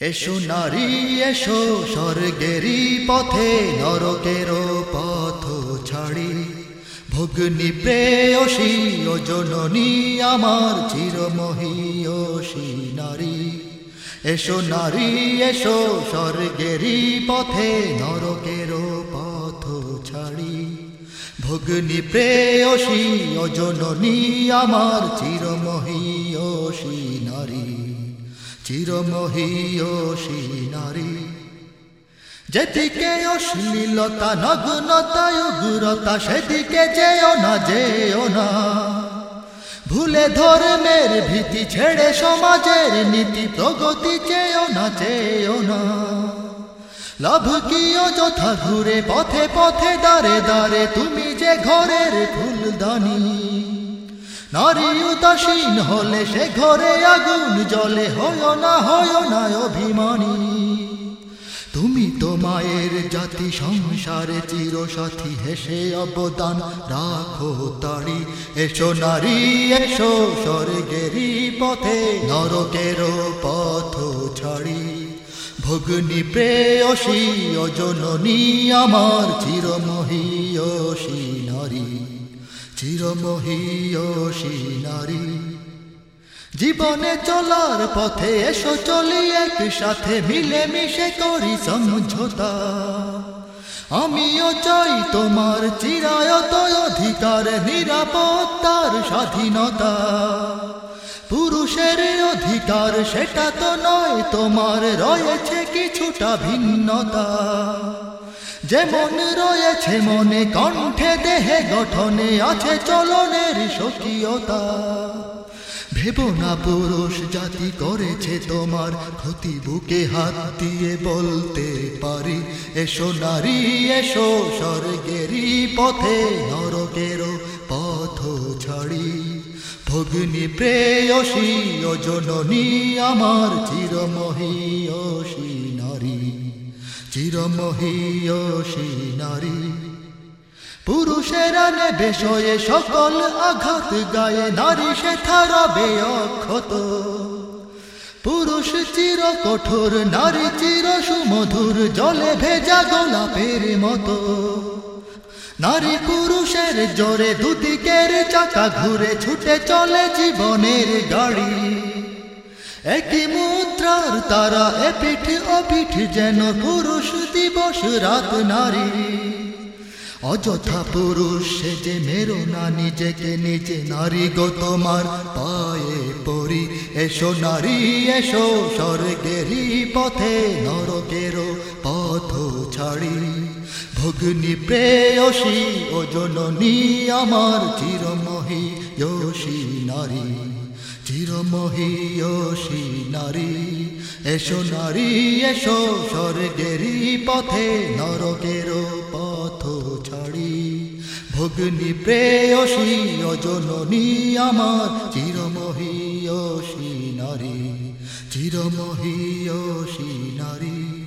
এসো নারী, এসো স্বর্গেরই পথে নরকের পথ ছাড়ি। ভগ্নি প্রেয়সী ও জননী, আমার চিরমহীয়সী নারী। এসো নারী, এসো স্বর্গেরই পথে নরকের পথ ছাড়ি। ভগ্নি প্রেয়সী ও জননী, আমার চিরমহীয়সী নারী। চিরমহীয়সী নারী যেদিকে অশ্লীলতা নগ্নতা উগ্রতা, সেদিকে যেও না যেও না। ভুলে ধর্মের ভীতি ছেড়ে সমাজের নীতি, প্রগতি চেয়েও না চেয়েও না। লাভ কি অযথা ঘুরে পথে পথে দাঁড়ে দাঁড়ে তুমি যে ঘরের ফুলদানি নারী উদাসীন হলে সে ঘরে আগুন জলে হয় না হয় না, অভিমানী। তুমি তো মায়ের জাতি, সংসারে চিরসাথী, হেসে অবদান রাখো তাড়ি এসো নারী, এসো স্বর্গেরই পথে, নরকের পথ ছাড়ি। ভগ্নি প্রেয়সী, অজননী, আমার নারী চিরমহীয়সী নারী। জীবনে চলার পথে এসো, চলি এক সাথে মিলে মিশে করি সমঝোতা। আমিও চাই তোমার চিরায়ত অধিকার, নিরাপত্তার স্বাধীনতা। পুরুষের অধিকার, সেটা তো নয়, তোমার রয়েছে কিছুটা ভিন্নতা। যেমন রয়েছে মনে, কণ্ঠে দেহে গঠনে আছে চলনের স্বকীয়তা। ভেব না পুরুষ, জাতি করেছে তোমার ক্ষতি, বুকে হাত দিয়ে বলতে পারি, এসো নারী, এসো স্বর্গেরই পথে নরকের পথ ছাড়ি। ভগ্নি প্রেয়সী অজননী আমার চিরমহীয়সী নারী। চিরমহীয়সী নারী। পুরুষেরা নেবে শয়ে সকল আঘাত, গায়ে নারী সে থারবে অক্ষত। পুরুষ চির কঠোর, নারী চির সুমধুর, জলে ভেজা গোলাপের মতো। নারী পুরুষের জোরে দুদিকের চাকা ঘুরে ছুটে চলে জীবনের গাড়ি। একই মুদ্রার তারা এ পিঠ ও যেন পুরুষ দিবস রাত নারী। অযথা পুরুষ সে যে মেরো না নিজেকে, নিজে নারী গো তোমার পায়ে পড়ি। এসো নারী, এসো স্বর্গেরই পথে, নরকেরও পথ ছাড়ি। ভগ্নি প্রেয়সী ও জননী আমার চিরমহী, যশী নারী। চিরমহীয়সী নারী, এসো নারী, এসো স্বর্গেরই পথে, নরকের পথ ছাড়ি। ভগ্নি প্রেয়সী, অজননী আমার, চিরমহীয়সী নারী চিরমহীয়সী নারী।